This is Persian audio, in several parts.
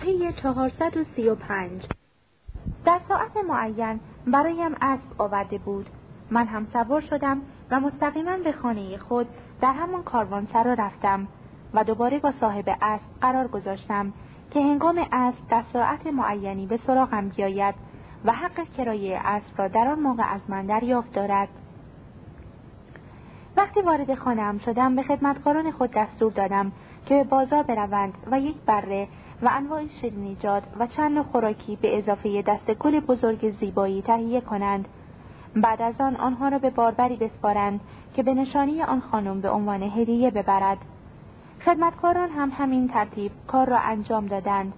صفحه 435 در ساعت معین برایم اسب آورده بود. من هم سوار شدم و مستقیما به خانه خود در همان کاروانسرا رفتم و دوباره با صاحب اسب قرار گذاشتم که هنگام اسب در ساعت معینی به سراغم بیاید و حق کرایه اسب را در آن موقع از من دریافت دارد. وقتی وارد خانهام شدم به خدمتکاران خود دستور دادم که به بازار بروند و یک بره و انواع شیرینیجات و چند خوراکی به اضافه دست گل بزرگ زیبایی تهیه کنند. بعد از آن آنها را به باربری بسپارند که به نشانی آن خانم به عنوان هدیه ببرد. خدمتکاران هم همین ترتیب کار را انجام دادند.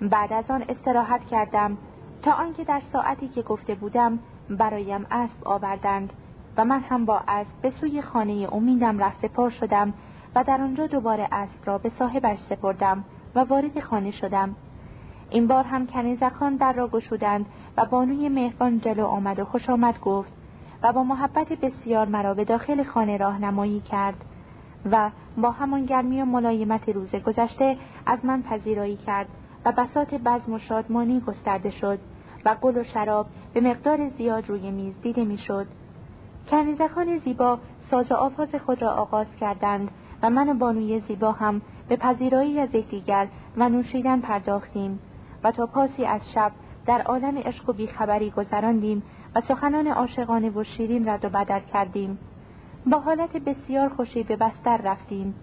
بعد از آن استراحت کردم تا آنکه در ساعتی که گفته بودم برایم اسب آوردند و من هم با اسب به سوی خانه امیدم رفت شدم و در آنجا دوباره اسب را به صاحبش سپردم. و وارد خانه شدم. این بار هم کنیزکان در را گشودند و بانوی مهربان جلو آمد و خوش آمد گفت و با محبت بسیار مرا به داخل خانه راهنمایی کرد و با همان گرمی و ملایمت روز گذشته از من پذیرایی کرد و بسات بزم و شادمانی گسترده شد و گل و شراب به مقدار زیاد روی میز دیده می‌شد. کنیزکان زیبا ساز و آواز خود را آغاز کردند و من و بانوی زیبا هم به پذیرایی از یکدیگر و نوشیدن پرداختیم و تا پاسی از شب در عالم عشق و بیخبری گذراندیم و سخنان عاشقانه و شیرین رد و بدل کردیم. با حالت بسیار خوشی به بستر رفتیم.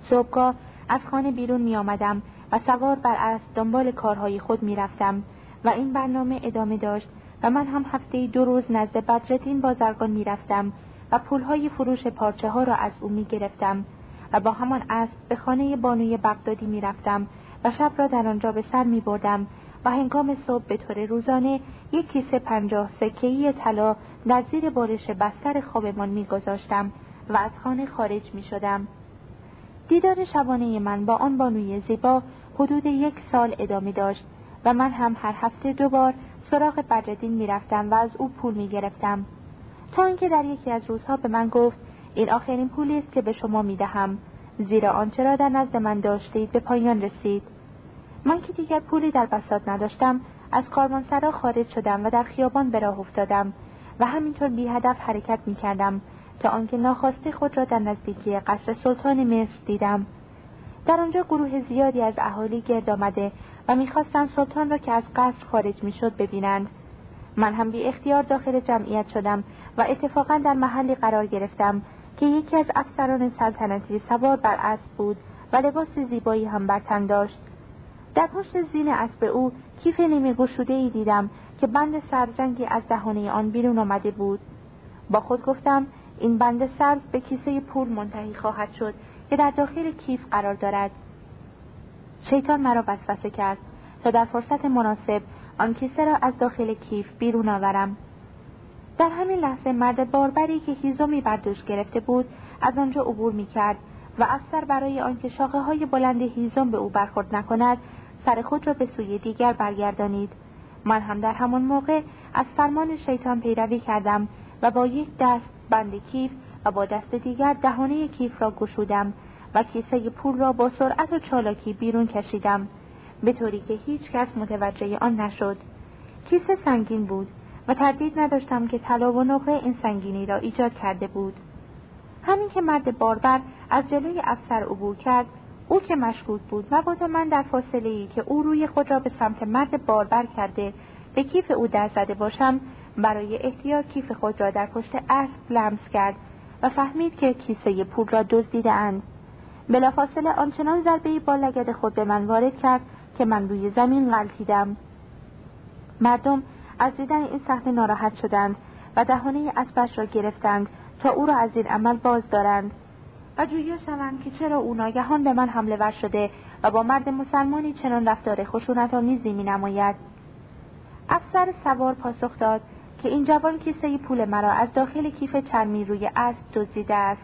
صبحگاه از خانه بیرون می آمدم و سوار بر اسب دنبال کارهای خود می رفتم و این برنامه ادامه داشت و من هم هفته دو روز نزد بدرتین بازرگان می رفتم و پولهای فروش پارچه ها را از او می گرفتم و با همان اسب به خانه بانوی بغدادی می رفتم و شب را در آنجا به سر می بردم و هنگام صبح به طور روزانه یک کیسه پنجاه سکهی طلا در زیر بارش بستر خوابمان میگذاشتم و از خانه خارج می شدم. دیدار شبانه من با آن بانوی زیبا حدود یک سال ادامه داشت و من هم هر هفته دو بار سراغ بدردین می‌رفتم و از او پول می گرفتم. تا اینکه در یکی از روزها به من گفت این آخرین پولی است که به شما می دهم زیرا آنچه را در نزد من داشتید به پایان رسید. من که دیگر پولی در بساط نداشتم از کاروانسرا خارج شدم و در خیابان به راه افتادم و همینطور بی هدف حرکت می کردم تا آنکه ناخواسته خود را در نزدیکی قصر سلطان مصر دیدم. در آنجا گروه زیادی از اهالی گرد آمده و می‌خواستند سلطان را که از قصر خارج می‌شد ببینند. من هم بی اختیار داخل جمعیت شدم و اتفاقا در محلی قرار گرفتم که یکی از افسران سلطنتی سوار بر اسب بود و لباس زیبایی هم بر تن داشت. در پشت زین اسب او کیف نیمه گشوده ای دیدم که بند سرزنگی از دهانه آن بیرون آمده بود. با خود گفتم این بند سرز به کیسه پول منتهی خواهد شد که در داخل کیف قرار دارد. شیطان مرا وسوسه کرد تا در فرصت مناسب آن کیسه را از داخل کیف بیرون آورم. در همین لحظه مرد باربری که هیزمی بر دوش گرفته بود از آنجا عبور می کرد و افسر برای آنکه شاخه های بلند هیزم به او برخورد نکند سر خود را به سوی دیگر برگردانید. من هم در همان موقع از فرمان شیطان پیروی کردم و با یک دست بند کیف و با دست دیگر دهانه کیف را گشودم و کیسه پول را با سرعت و چالاکی بیرون کشیدم. به طوری که هیچ کس متوجه آن نشد. کیسه سنگین بود. و تردید نداشتم که طلا و نقره این سنگینی را ایجاد کرده بود. همین که مرد باربر از جلوی افسر عبور کرد او که مشکوک بود مبادا من در فاصله ای که او روی خود را به سمت مرد باربر کرده به کیف او در زده باشم برای احتیاط کیف خود را در پشت اسب لمس کرد و فهمید که کیسه پول را دزدیده اند. بلافاصله آنچنان ضربهای با لگد خود به من وارد کرد که من روی زمین غلطیدم مردم از دیدن این صحنه ناراحت شدند و دهانه اسبش را گرفتند تا او را از این عمل باز دارند. و جویا شوند که چرا او ناگهان به من حمله ور شده و با مرد مسلمانی چنان رفتار خشونت آمیزی می نماید افسر سوار پاسخ داد که این جوان کیسه پول مرا از داخل کیف چرمی روی اسب دزدیده است.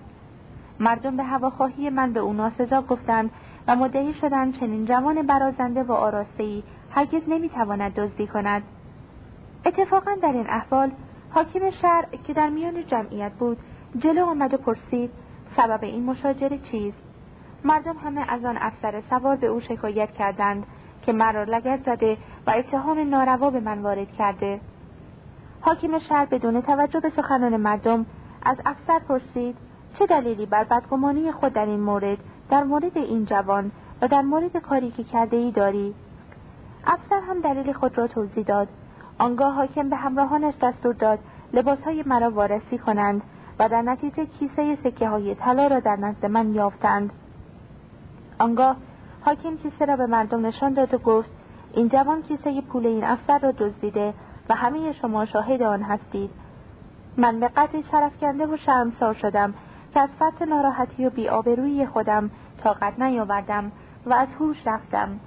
مردم به هواخواهی من به او ناسزا گفتند و مدعی شدند چنین جوان برازنده و آراستهای هرگز نمی‌تواند دزدی کند. اتفاقا در این احوال حاکم شهر که در میان جمعیت بود جلو آمد و پرسید سبب این مشاجره چیست؟ مردم همه از آن افسر سوار به او شکایت کردند که مرا لگت زده و اتهام ناروا به من وارد کرده. حاکم شهر بدون توجه به سخنان مردم از افسر پرسید چه دلیلی بر بدگمانی خود در این مورد در مورد این جوان و در مورد کاری که کرده ای داری؟ افسر هم دلیل خود را توضیح داد. آنگاه حاکم به همراهانش دستور داد لباسهای مرا وارسی کنند و در نتیجه کیسه سکه های طلا را در نزد من یافتند. آنگاه حاکم کیسه را به مردم نشان داد و گفت این جوان کیسه پول این افسر را دزدیده و همه شما شاهد آن هستید. من به قدری شرفکنده و شرمسار شدم که از فرط ناراحتی و بیآبرویی خودم طاقت نیاوردم و از هوش رفتم.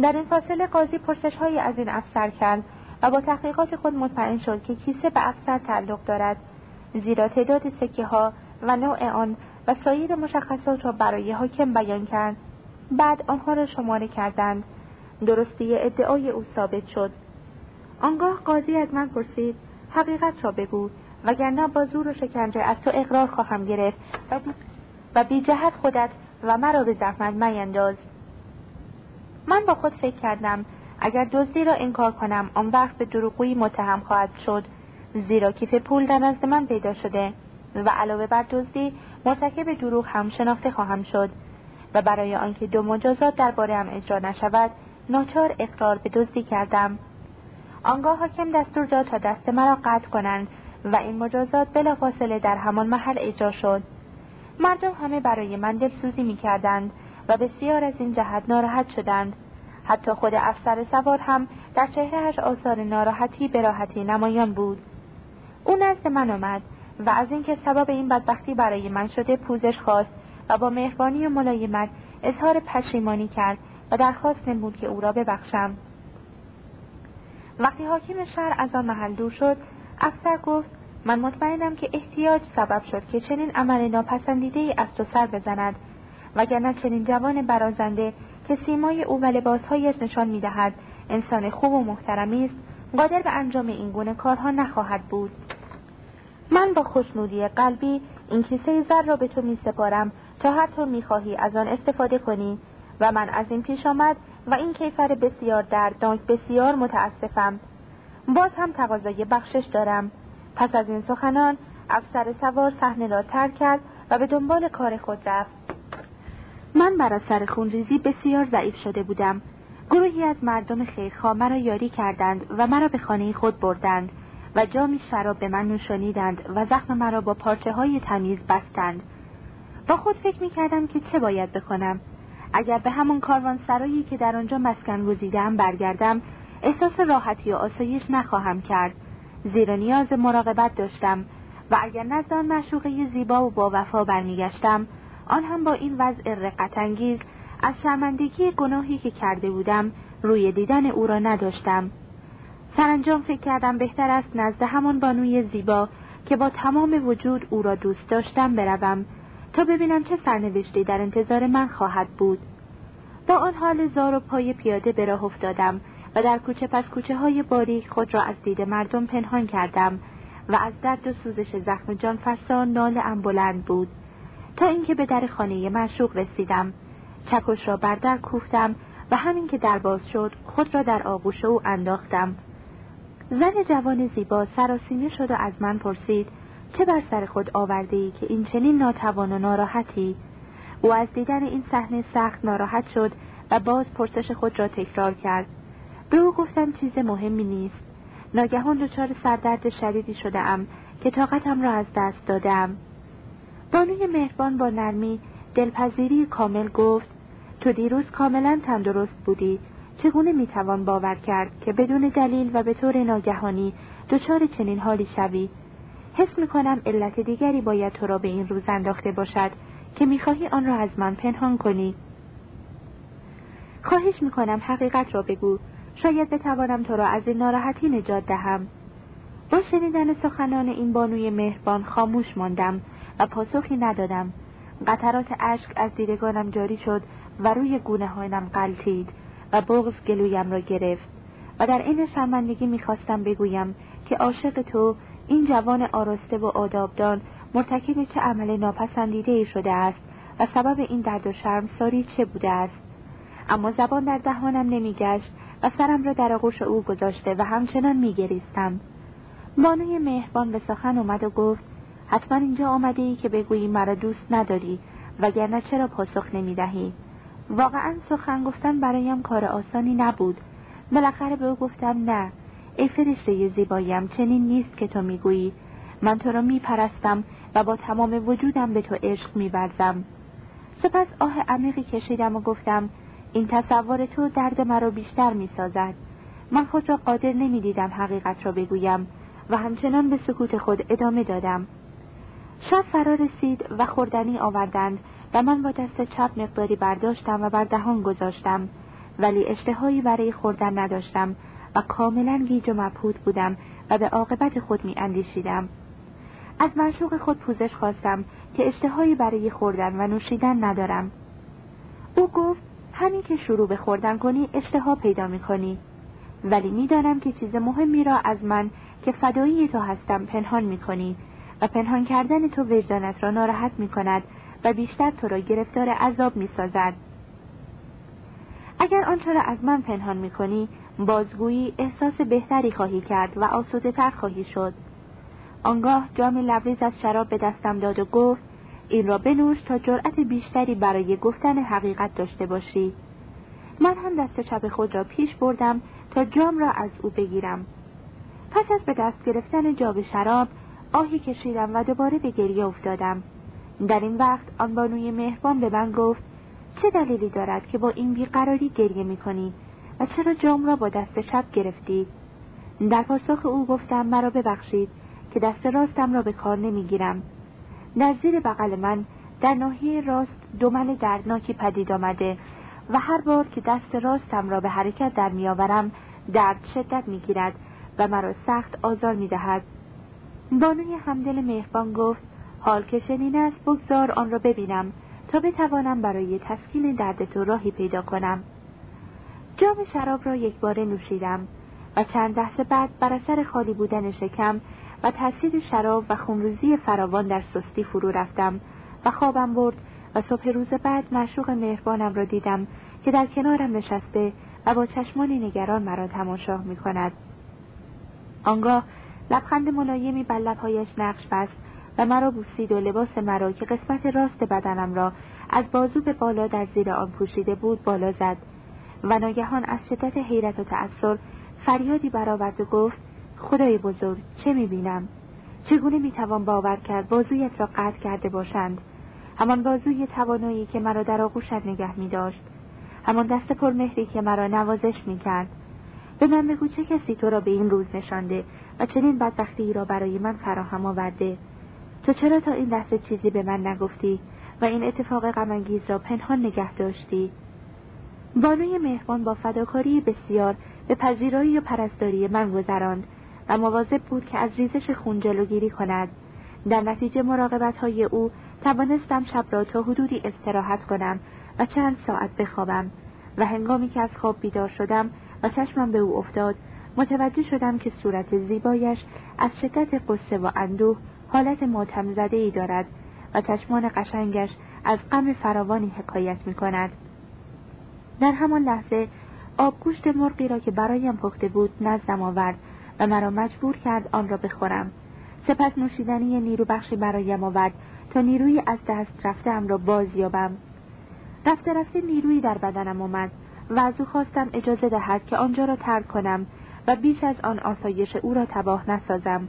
در این فاصله قاضی پرسش های از این افسر کرد و با تحقیقات خود مطمئن شد که کیسه به افسر تعلق دارد. زیرا تعداد سکه ها و نوع آن و سایر مشخصات را برای حاکم بیان کرد. بعد آنها را شماره کردند. درستی ادعای او ثابت شد. آنگاه قاضی از من پرسید حقیقت را بگو وگرنه با زور و شکنجه از تو اقرار خواهم گرفت و بی جهت خودت و مرا به زحمت مینداز من با خود فکر کردم اگر دزدی را انکار کنم آن وقت به دروغگویی متهم خواهد شد. زیرا کیف پول در نزد من پیدا شده و علاوه بر دزدی مرتکب دروغ هم شناخته خواهم شد و برای آنکه دو مجازات هم اجرا نشود ناچار اقرار به دزدی کردم. آنگاه حاکم دستور داد تا دست مرا قطع کنند و این مجازات بلافاصله در همان محل اجرا شد. مردم همه برای من دلسوزی می‌کردند و بسیار از این جهت ناراحت شدند. حتی خود افسر سوار هم در چهرهش آثار ناراحتی به راحتی نمایان بود. او نزد من آمد و از اینکه سبب این بدبختی برای من شده پوزش خواست و با مهربانی و ملایمت اظهار پشیمانی کرد و درخواست نمود که او را ببخشم. وقتی حاکم شهر از آن محل دور شد افسر گفت من مطمئنم که احتیاج سبب شد که چنین عمل ناپسندیده ای از تو سر بزند وگرنه چنین جوان برازنده که سیمای او و لباسهایش نشان می‌دهد. انسان خوب و محترمی است. قادر به انجام این گونه کارها نخواهد بود. من با خوشنودی قلبی این کیسه زر را به تو می سپارم تا هر طور می خواهی از آن استفاده کنی و من از این پیش آمد و این کیفر بسیار دردناک بسیار متاسفم. باز هم تقاضای بخشش دارم. پس از این سخنان افسر سوار صحنه را ترک کرد و به دنبال کار خود رفت. من بر اثر خونریزی بسیار ضعیف شده بودم. گروهی از مردم خیرخواه مرا یاری کردند و مرا به خانه خود بردند و جامی شراب به من نوشانیدند و زخم مرا با پارچه های تمیز بستند. با خود فکر می کردم که چه باید بکنم. اگر به همون کاروان سرایی که در آنجا مسکن گزیدم برگردم احساس راحتی و آسایش نخواهم کرد. زیرا نیاز مراقبت داشتم و اگر نزد آن زیبا و با وفا برمیگشتم آن هم با این وضع رقت انگیز از شرمندگی گناهی که کرده بودم روی دیدن او را نداشتم. سرانجام فکر کردم بهتر است نزد همان بانوی زیبا که با تمام وجود او را دوست داشتم بروم تا ببینم چه سرنوشتی در انتظار من خواهد بود. با آن حال زار و پای پیاده به راه افتادم و در کوچه پس کوچه های باریک خود را از دید مردم پنهان کردم و از درد و سوزش زخم جان فسان نال ام بلند بود. تا اینکه به در خانه معشوق رسیدم. چکش را بر در کوفتم و همین که در باز شد خود را در آغوش او انداختم. زن جوان زیبا سراسیمه شد و از من پرسید چه بر سر خود آورده ای که این چنین ناتوان و ناراحتی؟ او از دیدن این صحنه سخت ناراحت شد و باز پرسش خود را تکرار کرد. به او گفتم چیز مهمی نیست. ناگهان دچار سردرد شدیدی شده ام که طاقتم را از دست دادم بانوی مهربان با نرمی دلپذیری کامل گفت تو دیروز کاملا تندرست بودی. چگونه می‌توان باور کرد که بدون دلیل و به طور ناگهانی دچار چنین حالی شوی؟ حس می‌کنم علت دیگری باید تو را به این روز انداخته باشد که می‌خواهی آن را از من پنهان کنی. خواهش می‌کنم حقیقت را بگو. شاید بتوانم تو را از این ناراحتی نجات دهم. با شنیدن سخنان این بانوی مهربان خاموش ماندم. و پاسخی ندادم. قطرات اشک از دیدگانم جاری شد و روی گونه هایم قلتید و بغز گلویم را گرفت و در این شرمندگی می‌خواستم بگویم که عاشق تو این جوان آراسته و آدابدان مرتکب چه عمل ناپسندیده ای شده است و سبب این درد و شرم ساری چه بوده است. اما زبان در دهانم نمیگشت و سرم را در آغوش او گذاشته و همچنان میگریستم. بانوی مهربان به سخن اومد و گفت حتما اینجا آمده ای که بگویی مرا دوست نداری وگرنه چرا پاسخ نمی‌دهی؟ واقعا سخن گفتن برایم کار آسانی نبود. بالاخره به او گفتم نه ای فرشته زیبایم چنین نیست که تو می‌گویی. من تو را میپرستم و با تمام وجودم به تو عشق میورزم. سپس آه عمیقی کشیدم و گفتم این تصور تو درد مرا بیشتر می‌سازد. من خود را قادر نمی‌دیدم حقیقت را بگویم و همچنان به سکوت خود ادامه دادم. شب فرا رسید و خوردنی آوردند و من با دست چپ مقداری برداشتم و بر دهان گذاشتم ولی اشتهایی برای خوردن نداشتم و کاملا گیج و مبهوت بودم و به عاقبت خود می اندیشیدم. از معشوق خود پوزش خواستم که اشتهایی برای خوردن و نوشیدن ندارم. او گفت همین که شروع به خوردن کنی اشتها پیدا می کنی. ولی می‌دانم که چیز مهمی را از من که فدایی تو هستم پنهان می کنی پنهان کردن تو وجدانت را ناراحت می کند و بیشتر تو را گرفتار عذاب می سازد. اگر آنچه را از من پنهان می کنی بازگویی احساس بهتری خواهی کرد و آسوده تر خواهی شد. آنگاه جام لبریز از شراب به دستم داد و گفت این را بنوش تا جرأت بیشتری برای گفتن حقیقت داشته باشی. من هم دست چپ خود را پیش بردم تا جام را از او بگیرم. پس از به دست گرفتن جام شراب آهی کشیدم و دوباره به گریه افتادم. در این وقت آن بانوی مهربان به من گفت چه دلیلی دارد که با این بیقراری گریه می‌کنی و چرا جام را با دست چپ گرفتی؟ در پاسخ او گفتم مرا ببخشید که دست راستم را به کار نمی‌گیرم. در زیر بغل من در ناحیه راست دمل دردناکی پدید آمده و هر بار که دست راستم را به حرکت در میآورم درد شدت می‌گیرد و مرا سخت آزار می‌دهد. بانوی همدل مهربان گفت حال که شنین است بگذار آن را ببینم تا بتوانم برای تسکین درد تو راهی پیدا کنم جام شراب را یک بار نوشیدم و چند لحظه بعد بر اثر خالی بودن شکم و تاثیر شراب و خونریزی فراوان در سستی فرو رفتم و خوابم برد و صبح روز بعد معشوق مهربانم را دیدم که در کنارم نشسته و با چشمانی نگران مرا تماشا می کند. آنگاه لبخند ملایمی بر لبهایش نقش بست و مرا بوسید و لباس مرا که قسمت راست بدنم را از بازو به بالا در زیر آن پوشیده بود بالا زد و ناگهان از شدت حیرت و تأثیر فریادی برآورد و گفت خدای بزرگ چه می‌بینم؟ چگونه می‌توان باور کرد بازویت را قطع کرده باشند؟ همان بازوی توانایی که مرا در آغوشت نگه می داشت همان دست پرمهری که مرا نوازش می کرد به من بگو چه کسی تو را به این روز نشانده و چنین بدبختی را برای من فراهم آورده. تو چرا تا این لحظه چیزی به من نگفتی و این اتفاق غمانگیز را پنهان نگه داشتی؟ بانوی مهربان با فداکاری بسیار به پذیرایی و پرستاری من گذراند و مواظب بود که از ریزش خون جلوگیری کند. در نتیجه مراقبت های او توانستم شب را تا حدودی استراحت کنم و چند ساعت بخوابم و هنگامی که از خواب بیدار شدم و چشمم به او افتاد متوجه شدم که صورت زیبایش از شدت قصه و اندوه حالت ماتم ای دارد و چشمان قشنگش از غم فراوانی حکایت می کند. در همان لحظه آبگوشت مرغی را که برایم پخته بود نزدم آورد و مرا مجبور کرد آن را بخورم. سپس نوشیدنی نیرو بخشی برایم آورد تا نیروی از دست رفتم را باز یابم. رفته رفته نیرویی در بدنم آمد و از او خواستم اجازه دهد که آنجا را ترک کنم و بیش از آن آسایش او را تباه نسازم.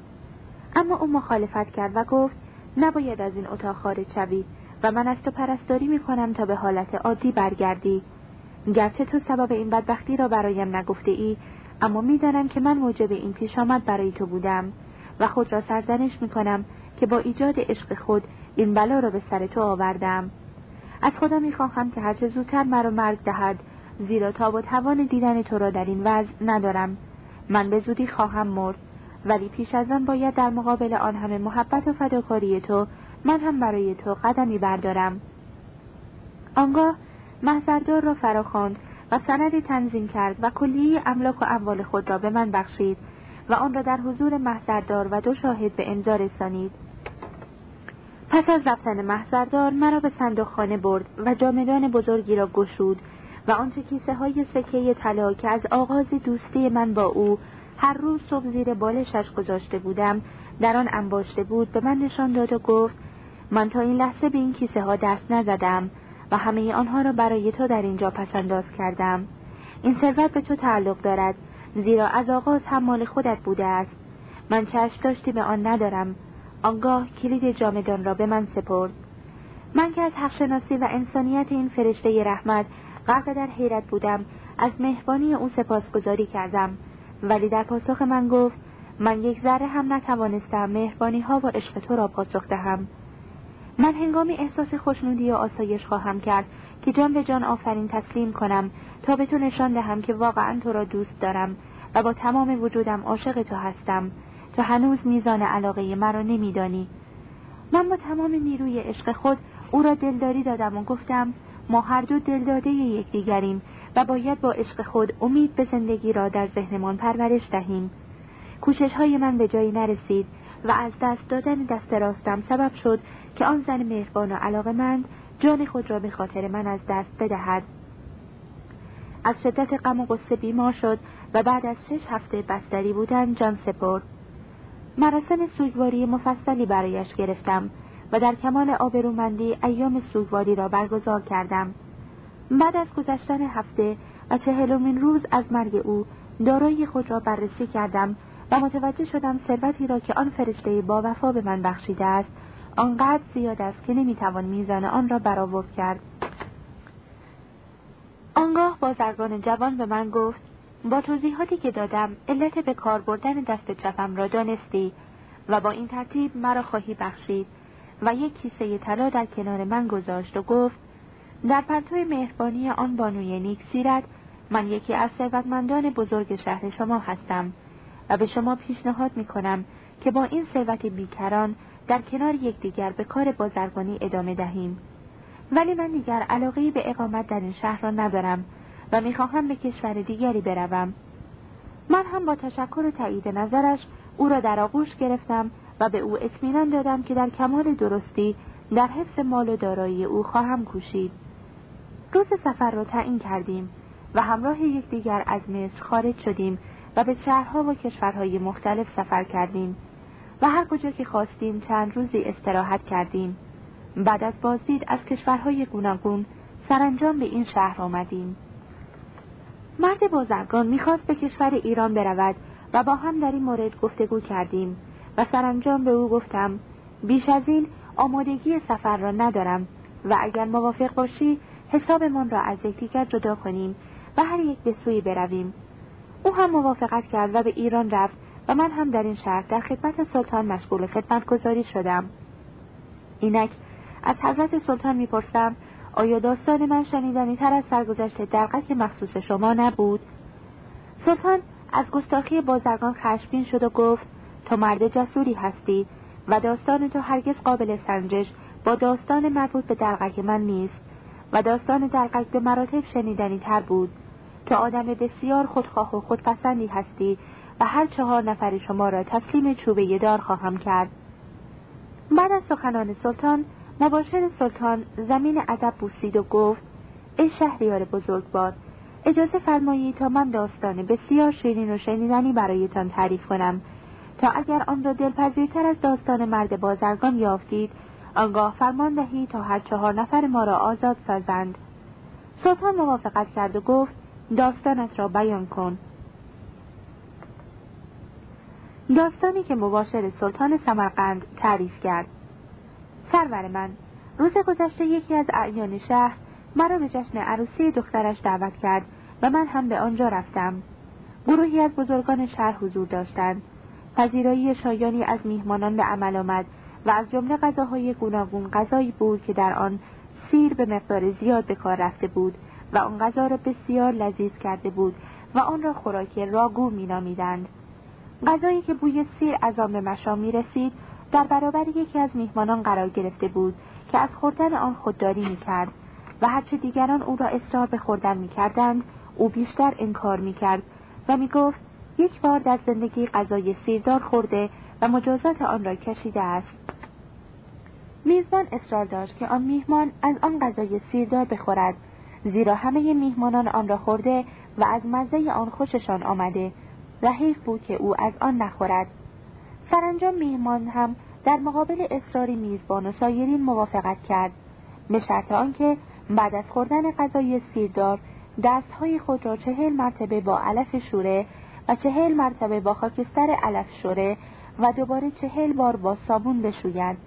اما او مخالفت کرد و گفت نباید از این اتاق خارج شوی و من از تو پرستاری می کنم تا به حالت عادی برگردی. گرچه تو سبب این بدبختی را برایم نگفته ای اما می‌دانم که من موجب این پیش آمد برای تو بودم و خود را سرزنش می کنم که با ایجاد عشق خود این بلا را به سر تو آوردم. از خدا می‌خواهم که هرچه زودتر مرا مرگ دهد زیرا تا و توان دیدن تو را در این وضع ندارم. من به زودی خواهم مرد. ولی پیش از آن باید در مقابل آن همه محبت و فداکاری تو من هم برای تو قدمی بردارم. آنگاه محضردار را فراخواند و سندی تنظیم کرد و کلیه املاک و اموال خود را به من بخشید و آن را در حضور محضردار و دو شاهد به امضا رسانید. پس از رفتن محضردار مرا به صندوق خانه برد و جامدان بزرگی را گشود و آنچه کیسه های سکه طلا که از آغاز دوستی من با او هر روز صبح زیر بالشش گذاشته بودم در آن انباشته بود به من نشان داد و گفت من تا این لحظه به این کیسه ها دست نزدم و همه آنها را برای تو در اینجا پسنداز کردم. این ثروت به تو تعلق دارد زیرا از آغاز هم مال خودت بوده است. من چشم داشتی به آن ندارم آنگاه کلید جامدان را به من سپرد. من که از حقشناسی و انسانیت این فرشته رحمت غرق در حیرت بودم. از مهربانی او سپاسگزاری کردم. ولی در پاسخ من گفت من یک ذره هم نتوانستم مهربانی ها و عشق تو را پاسخ دهم. من هنگامی احساس خوشنودی و آسایش خواهم کرد که جان به جان آفرین تسلیم کنم تا به تو نشان دهم که واقعا تو را دوست دارم و با تمام وجودم عاشق تو هستم. تو هنوز میزان علاقه مرا نمیدانی. من با تمام نیروی عشق خود او را دلداری دادم و گفتم ما هر دو دلداده یکدیگریم و باید با عشق خود امید به زندگی را در ذهنمان پرورش دهیم. کوشش های من به جایی نرسید و از دست دادن دست راستم سبب شد که آن زن مهربان و علاقمند جان خود را به خاطر من از دست بدهد. از شدت غم و غصه بیمار شد و بعد از شش هفته بستری بودن جان سپرد. مراسم سوگواری مفصلی برایش گرفتم. و در کمال آبرومندی ایام سوگواری را برگزار کردم. بعد از گذشتن هفته و چهلمین روز از مرگ او دارایی خود را بررسی کردم و متوجه شدم ثروتی را که آن فرشته با وفا به من بخشیده است آنقدر زیاد است که نمی‌توان میزان آن را برآورد کرد. آنگاه بازرگان جوان به من گفت با توضیحاتی که دادم علت به کار بردن دست چپم را دانستی و با این ترتیب مرا خواهی بخشید. و یک کیسه طلا در کنار من گذاشت و گفت در پرتو مهربانی آن بانوی نیک سیرت من یکی از ثروتمندان بزرگ شهر شما هستم و به شما پیشنهاد می کنم که با این ثروت بیکران در کنار یکدیگر به کار بازرگانی ادامه دهیم. ولی من دیگر علاقه به اقامت در این شهر را ندارم و می‌خواهم به کشور دیگری بروم. من هم با تشکر و تایید نظرش او را در آغوش گرفتم و به او اطمینان دادم که در کمال درستی در حفظ مال و دارایی او خواهم کوشید. روز سفر را تعیین کردیم و همراه یکدیگر از مصر خارج شدیم و به شهرها و کشورهای مختلف سفر کردیم و هر کجا که خواستیم چند روزی استراحت کردیم. بعد از بازدید از کشورهای گوناگون سرانجام به این شهر آمدیم. مرد بازرگان می‌خواست به کشور ایران برود و با هم در این مورد گفتگو کردیم. و سرانجام به او گفتم بیش از این آمادگی سفر را ندارم و اگر موافق باشی حسابمان را از یکدیگر جدا کنیم و هر یک به سوی برویم او هم موافقت کرد و به ایران رفت و من هم در این شهر در خدمت سلطان مشغول خدمت گذاری شدم اینک از حضرت سلطان می‌پرسم آیا داستان من شنیدنی تر از سرگذشت دلقک مخصوص شما نبود؟ سلطان از گستاخی بازرگان خشمگین شد و گفت تو مرد جسوری هستی و داستان تو هرگز قابل سنجش با داستان مربوط به دلقک من نیست و داستان دلقک به مراتب شنیدنی تر بود. که آدم بسیار خودخواه و خودپسندی هستی و هر چهار نفر شما را تسلیم چوبه دار خواهم کرد. بعد از سخنان سلطان مباشر سلطان زمین ادب بوسید و گفت ای شهریار بزرگوار اجازه فرمایید تا من داستان بسیار شیرین و شنیدنی برایتان تعریف کنم. تا اگر آن را دلپذیرتر از داستان مرد بازرگان یافتید آنگاه فرمان دهید تا هر چهار نفر ما را آزاد سازند. سلطان موافقت کرد و گفت داستانت را بیان کن. داستانی که مباشر سلطان سمرقند تعریف کرد. سرور من روز گذشته یکی از اعیان شهر مرا به جشن عروسی دخترش دعوت کرد و من هم به آنجا رفتم. گروهی از بزرگان شهر حضور داشتند. پذیرایی شایانی از میهمانان به عمل آمد و از جمله غذاهای گوناگون غذایی بود که در آن سیر به مقدار زیاد به کار رفته بود و آن غذا را بسیار لذیذ کرده بود و آن را خوراک راگو مینامیدند. غذایی که بوی سیر از آن به مشام می رسید در برابر یکی از میهمانان قرار گرفته بود که از خوردن آن خودداری می کرد و هرچه دیگران او را اصرار به خوردن می کردند او بیشتر انکار می کرد و می گفت یک بار در زندگی غذای سیردار خورده و مجازات آن را کشیده است. میزبان اصرار داشت که آن میهمان از آن غذای سیردار بخورد زیرا همه میهمانان آن را خورده و از مزه آن خوششان آمده. و حیف بود که او از آن نخورد. سرانجام میهمان هم در مقابل اصرار میزبان و سایرین موافقت کرد. به شرط آنکه بعد از خوردن غذای سیردار دستهای خود را چهل مرتبه با علف شوره و چهل مرتبه با خاکستر علف شوره و دوباره چهل بار با صابون بشوید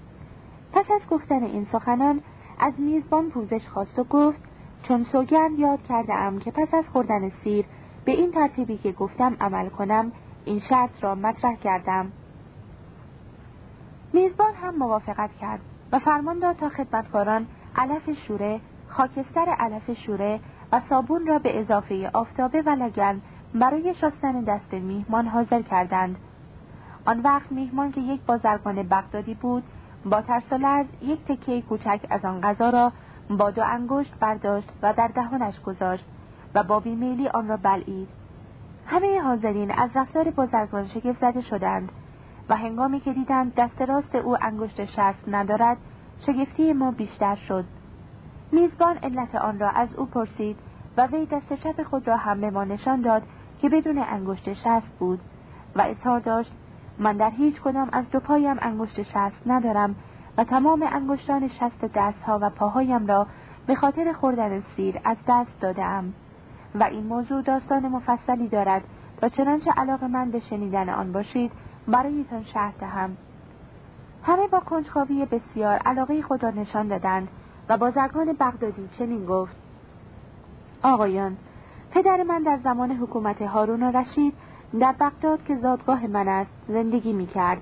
پس از گفتن این سخنان از میزبان پوزش خواست و گفت چون سوگند یاد کرده ام که پس از خوردن سیر به این ترتیبی که گفتم عمل کنم این شرط را مطرح کردم. میزبان هم موافقت کرد و فرمان داد تا خدمتکاران علف شوره خاکستر علف شوره و صابون را به اضافه آفتابه و لگن برای شستن دست میهمان حاضر کردند. آن وقت میهمان که یک بازرگان بغدادی بود با ترس و لرز یک تکه کوچک از آن غذا را با دو انگشت برداشت و در دهانش گذاشت و با بیمیلی آن را بلعید. همه حاضرین از رفتار بازرگان شگفت زده شدند و هنگامی که دیدند دست راست او انگشت شست ندارد شگفتی ما بیشتر شد. میزبان علت آن را از او پرسید و وی دست چپ خود را هم به ما نشان داد که بدون انگشت شست بود و اظهار داشت من در هیچ کدام از دو پایم انگشت شست ندارم و تمام انگشتان شست دستها و پاهایم را به خاطر خوردن سیر از دست دادم و این موضوع داستان مفصلی دارد و چنانچه علاقه من به شنیدن آن باشید برایتان شرح دهم. همه با کنجکاوی بسیار علاقه خود را نشان دادند و بازرگان بغدادی چنین گفت. آقایان پدر من در زمان حکومت هارون رشید در بغداد که زادگاه من است زندگی می کرد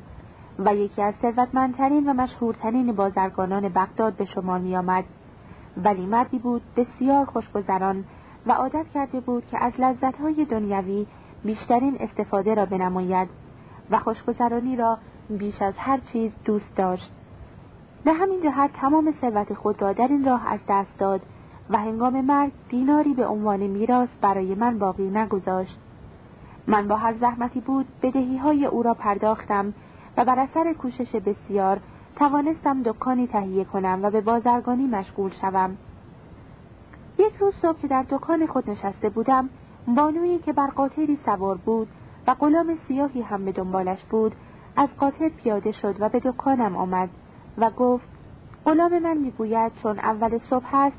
و یکی از ثروتمندترین و مشهورترین بازرگانان بغداد به شما می آمد ولی مردی بود بسیار خوشگذران و عادت کرده بود که از لذتهای دنیوی بیشترین استفاده را بنماید و خوشگذرانی را بیش از هر چیز دوست داشت. به همین جهت تمام ثروت خود را در این راه از دست داد و هنگام مرگ دیناری به عنوان میراث برای من باقی نگذاشت. من با هر زحمتی بود بدهی های او را پرداختم و بر اثر کوشش بسیار توانستم دکانی تهیه کنم و به بازرگانی مشغول شوم. یک روز صبح که در دکان خود نشسته بودم بانویی که بر قاطری سوار بود و غلام سیاهی هم به دنبالش بود از قاطر پیاده شد و به دکانم آمد و گفت غلام من می‌گوید چون اول صبح هست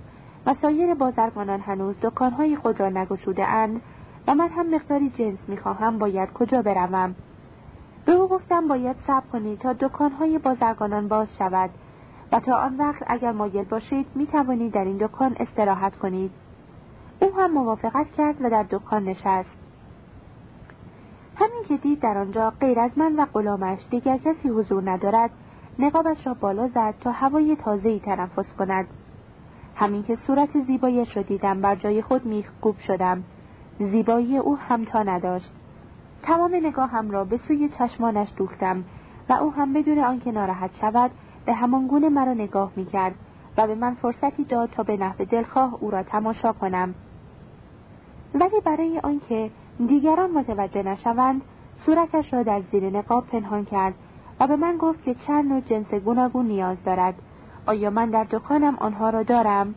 و سایر بازرگانان هنوز دکانهای خود را نگشوده اند و من هم مقداری جنس می‌خواهم باید کجا بروم. به او گفتم باید صبر کنید تا دکانهای بازرگانان باز شود و تا آن وقت اگر مایل باشید می توانید در این دکان استراحت کنید. او هم موافقت کرد و در دکان نشست. همین که دید در آنجا غیر از من و غلامش دیگر کسی حضور ندارد نقابش را بالا زد تا هوای تازه‌ای تنفس کند. همین که صورت زیبایش را دیدم بر جای خود میخکوب شدم. زیبایی او همتا نداشت. تمام نگاهم را به سوی چشمانش دوختم و او هم بدون آنکه ناراحت شود به همان گونه مرا نگاه می‌کرد و به من فرصتی داد تا به نحو دلخواه او را تماشا کنم. ولی برای آنکه دیگران متوجه نشوند صورتش را در زیر نقاب پنهان کرد و به من گفت که چند نوع جنس گوناگون نیاز دارد. آیا من در دکانم آنها را دارم؟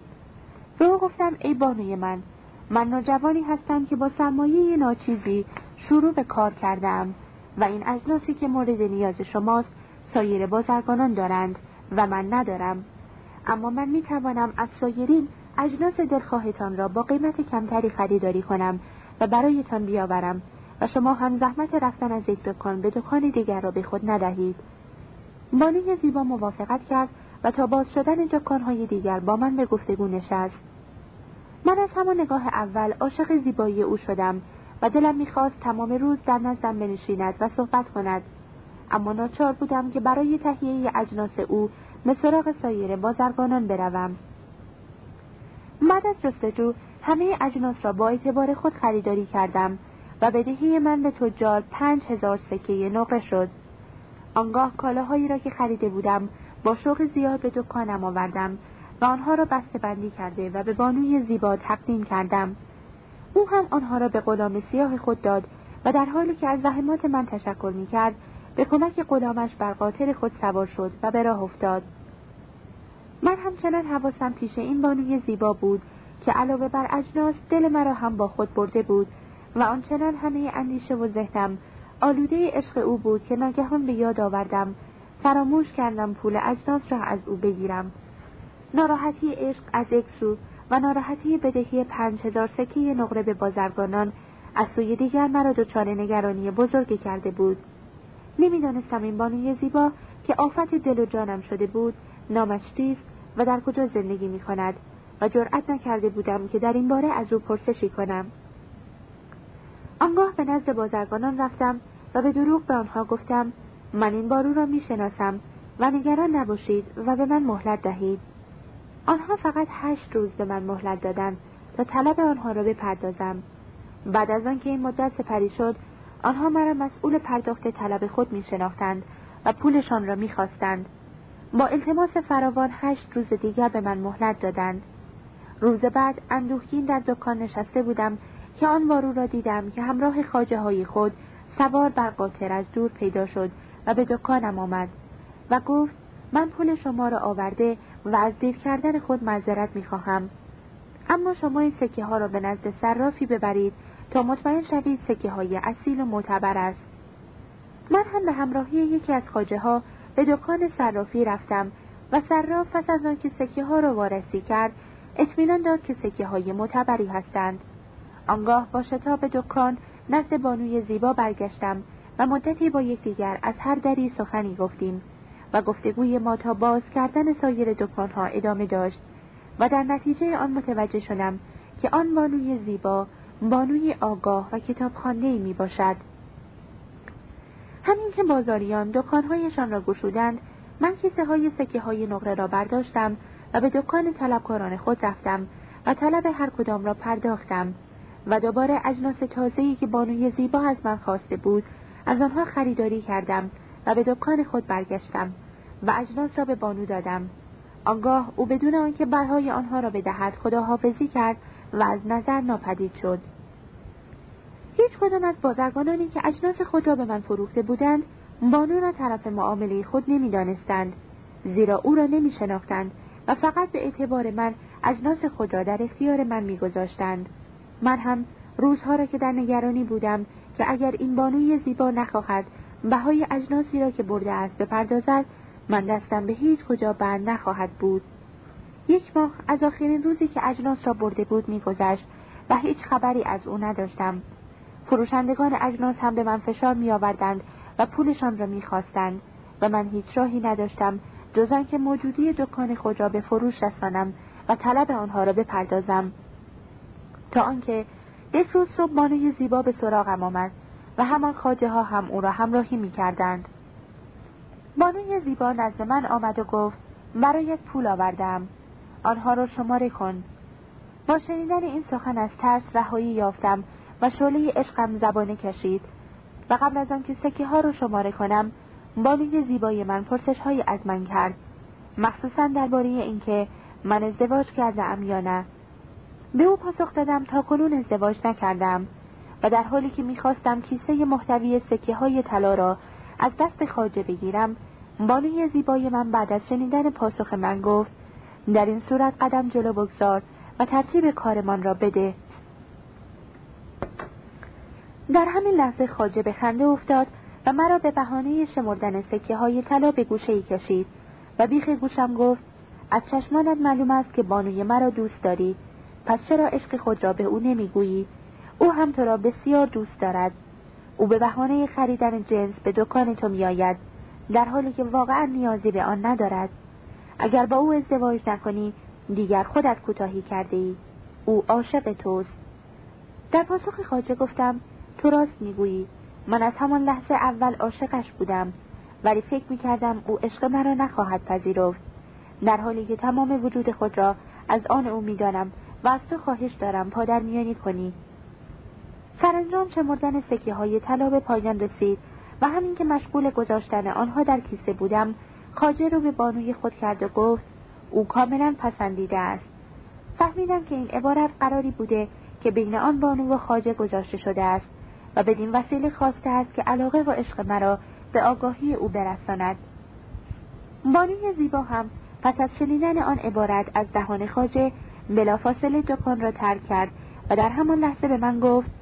او گفتم ای بانوی من من نوجوانی هستم که با سرمایه ناچیزی شروع به کار کردم و این اجناسی که مورد نیاز شماست سایر بازرگانان دارند و من ندارم. اما من می توانم از سایرین اجناس دلخواهتان را با قیمت کمتری خریداری کنم و برایتان بیاورم و شما هم زحمت رفتن از یک دکان به دکان دیگر را به خود ندهید. بانوی زیبا موافقت کرد و تا باز شدن دکانهای دیگر با من به گفتگو نشست. من از همان نگاه اول عاشق زیبایی او شدم و دلم می‌خواست تمام روز در نزدم بنشیند و صحبت کند. اما ناچار بودم که برای تهیه اجناس او به سراغ سایر بازرگانان بروم. بعد از جستجو همه اجناس را با اعتبار خود خریداری کردم و بدهی من به تجار پنج هزار سکه نقره شد. آنگاه کالاهایی را که خریده بودم با شوق زیاد به دکانم آوردم و آنها را بسته بندی کرده و به بانوی زیبا تقدیم کردم. او هم آنها را به غلام سیاه خود داد و در حالی که از زحمات من تشکر می کرد به کمک غلامش بر قاطر خود سوار شد و به راه افتاد. من همچنان حواسم پیش این بانوی زیبا بود که علاوه بر اجناس دل مرا هم با خود برده بود و آنچنان همه اندیشه و ذهنم آلوده عشق او بود که ناگهان به یاد آوردم فراموش کردم پول اجناس را از او بگیرم. ناراحتی عشق از یک سو و ناراحتی بدهی پنج هزار سکه نقره به بازرگانان از سوی دیگر مرا دچار نگرانی بزرگی کرده بود. نمی‌دانستم این بانوی زیبا که آفت دل و جانم شده بود نامش چیست و در کجا زندگی می کند و جرأت نکرده بودم که در این باره از او پرسشی کنم. آنگاه به نزد بازرگانان رفتم و به دروغ به آنها گفتم من این بارو را می‌شناسم و نگران نباشید و به من مهلت دهید. آنها فقط هشت روز به من مهلت دادند تا طلب آنها را بپردازم. بعد از آنکه این مدت سپری شد آنها مرا مسئول پرداخت طلب خود می شناختند و پولشان را می‌خواستند. با التماس فراوان هشت روز دیگر به من مهلت دادند. روز بعد اندوهگین در دکان نشسته بودم که آن وارو را دیدم که همراه خاجه های خود سوار بر قاطر از دور پیدا شد و به دکانم آمد و گفت من پول شما را آورده و از دیر کردن خود معذرت می‌خواهم. اما شما این سکه ها را به نزد صرافی ببرید تا مطمئن شوید سکه های اصیل و معتبر است. من هم به همراهی یکی از خاجه ها به دکان صرافی رفتم و صراف پس از آنکه سکه ها را وارسی کرد اطمینان داد که سکه های معتبری هستند. آنگاه با شتاب دکان نزد بانوی زیبا برگشتم و مدتی با یکدیگر از هر دری سخنی گفتیم و گفتگوی ما تا باز کردن سایر دکانها ادامه داشت و در نتیجه آن متوجه شدم که آن بانوی زیبا بانوی آگاه و کتابخانه می باشد همین که بازاریان دکانهایشان را گشودند من کیسه های سکه های نقره را برداشتم و به دکان طلبکاران خود رفتم و طلب هر کدام را پرداختم و دوباره اجناس تازه‌ای که بانوی زیبا از من خواسته بود از آنها خریداری کردم و به دکان خود برگشتم و اجناس را به بانو دادم. آنگاه او بدون آنکه برهای آنها را بدهد خداحافظی کرد و از نظر ناپدید شد. هیچ کدام از بازرگانانی که اجناس خود را به من فروخته بودند بانو را طرف معامله خود نمی‌دانستند زیرا او را نمی شناختند و فقط به اعتبار من اجناس خود را در اختیار من میگذاشتند. من هم روزها را که در نگرانی بودم که اگر این بانوی زیبا نخواهد بهای اجناسی را که برده است بپردازد من دستم به هیچ کجا بند نخواهد بود. یک ماه از آخرین روزی که اجناس را برده بود میگذشت و هیچ خبری از او نداشتم. فروشندگان اجناس هم به من فشار میآوردند و پولشان را می‌خواستند و من هیچ راهی نداشتم جز آنکه موجودی دکان خود را به فروش رسانم و طلب آنها را بپردازم. تا آنکه یک روز صبح بانوی زیبا به سراغم آمد و همان خاجه ها هم او را همراهی می کردند. بانوی زیبا نزد من آمد و گفت برایت پول آوردم. آنها را شماره کن. با شنیدن این سخن از ترس رهایی یافتم و شعله عشقم زبانه کشید و قبل از آنکه سکه ها رو شماره کنم بانوی زیبای من پرسش های از من کرد مخصوصا درباره اینکه من ازدواج کرده ام یا نه. به او پاسخ دادم تا کنون ازدواج نکردم و در حالی که می‌خواستم کیسه محتوی سکه های طلا را از دست خاجه بگیرم بانوی زیبای من بعد از شنیدن پاسخ من گفت در این صورت قدم جلو بگذار و ترتیب کارمان را بده. در همین لحظه خاجه به خنده افتاد و مرا به بهانه شمردن سکه های طلا به گوشه ای کشید و بیخ گوشم گفت از چشمانت معلوم است که بانوی مرا دوست داری. پس چرا عشق خود را به او نمی‌گویی؟ او هم تو را بسیار دوست دارد. او به بهانه خریدن جنس به دکان تو میآید در حالی که واقعا نیازی به آن ندارد. اگر با او ازدواج نکنی دیگر خودت کوتاهی کرده ای او عاشق توست. در پاسخ خاجه گفتم تو راست می‌گویی. من از همان لحظه اول عاشقش بودم ولی فکر می‌کردم او عشق مرا نخواهد پذیرفت. در حالی که تمام وجود خود را از آن او می‌دانم و از تو خواهش دارم پادر میانی کنی. سرانجام شمردن سکه های طلا به پایان رسید و همین که مشغول گذاشتن آنها در کیسه بودم خاجه رو به بانوی خود کرد و گفت او کاملا پسندیده است. فهمیدم که این عبارت قراری بوده که بین آن بانو و خاجه گذاشته شده است و بدین وسیله خواسته است که علاقه و عشق مرا به آگاهی او برساند. بانوی زیبا هم پس از شنیدن آن عبارت از دهان خاجه بلافاصله دکان را ترک کرد و در همان لحظه به من گفت